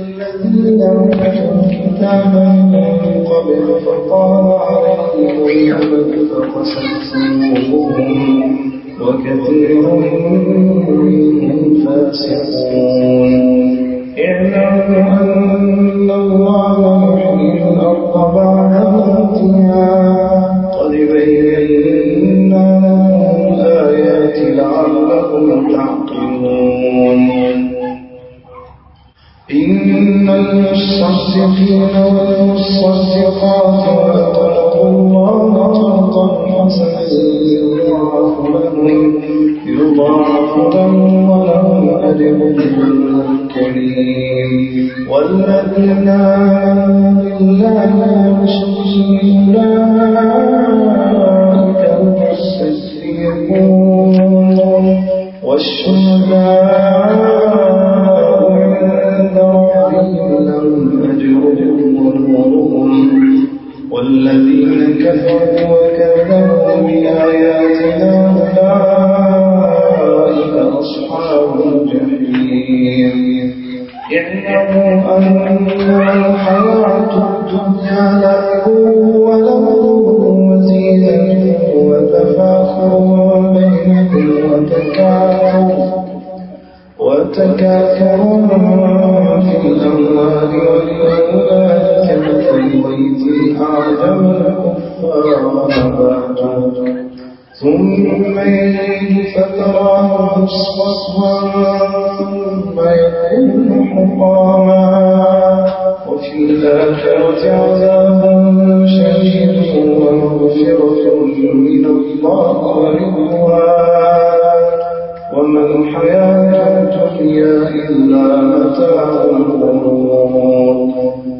الذين من قبل عليهم وكثير منهم فاسقون. اعلموا أن الله يحيي الأرض بعد المصدقين والمصدقات وأقرضوا الله قرضا حسنا يضاعف لهم يضاعف لهم ولهم أجر كريم والذين آمنوا بالله والذين كفروا وكذبوا بآياتنا أولئك أصحاب الجحيم. اعلموا أنما الحياة الدنيا لعب ولهو وزينة وتفاخر بينكم وتكاثر وتكاثر في الأموال والأولاد. أعجب الكفار نباته ثم فتراه مصفصفا ثم يكون حطاما وفي الآخرة عذاب شديد ومغفرة من الله ورضوان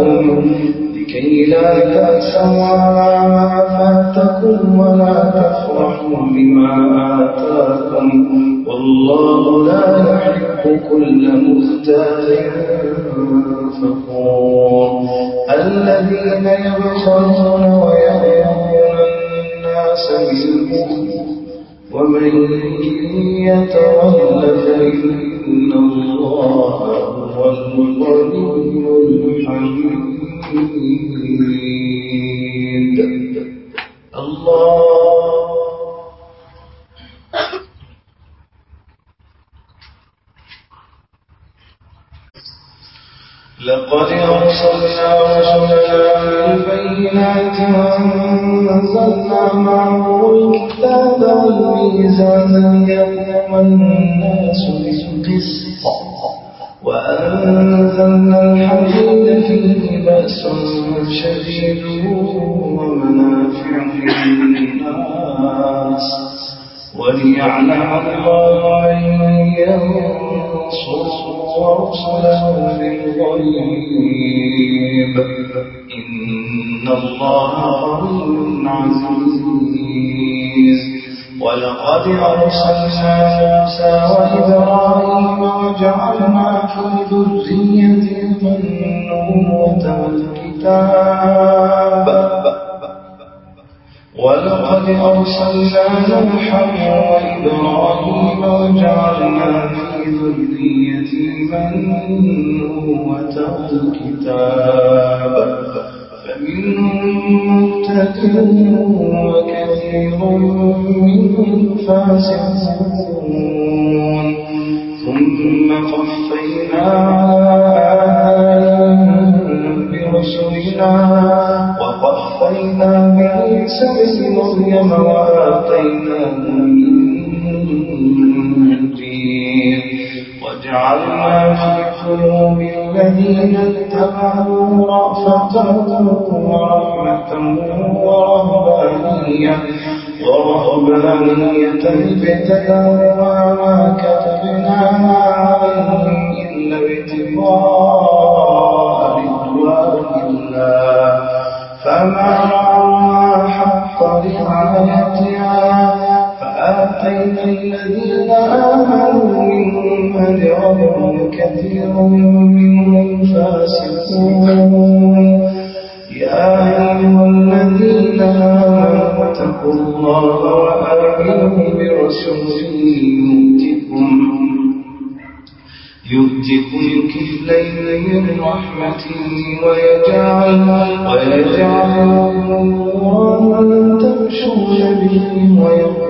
آتاكم لكي لا تأسوا فاتكم ولا تفرحوا بما آتاكم. والله لا يحب كل مختال فخور. الذين يبخلون ويأمرون الناس بالبخل ومن يتول فإن الله هو الغني الحميد. الله. لقد أرسلنا رسلنا بالبينات وأنزلنا معه الكتاب والميزان ليقوم الناس بالقسط. وأنزلنا الحديد فيه بأس شديد ومنافع للناس. وليعلم الله من ينصره ورسله بالغيب إن الله قوي عزيز. ولقد أرسلنا موسى وإبراهيم وجعلنا في ذريتهم النبوة والكتاب ولقد أرسلنا نوحا وإبراهيم وجعلنا في ذريتهما النبوة والكتاب فمنهم مهتد وكثير منهم فاسقون ثم قفينا برسلنا وقفينا بعيسى بن مريم وآتيناه الإنجيل وجعلنا في قلوب الذين اتبعوا رأفة ورحمة ورهبانية ورهبانية ابتدأوا ما كتبناها عليهم إلا ابتغاء رضوان الله فما رعوا حق رعايتها فآتينا الذين آمنوا منهم أجرهم كثير منهم فاسقون يا أيها الذين آمنوا اتقوا الله وآمنوا برسوله يؤتكم يؤتكم كفلين من رحمته ويجعل ويجعل نورا تمشون به ويغفر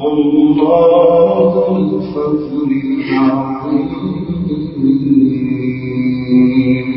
اللہ فضل العام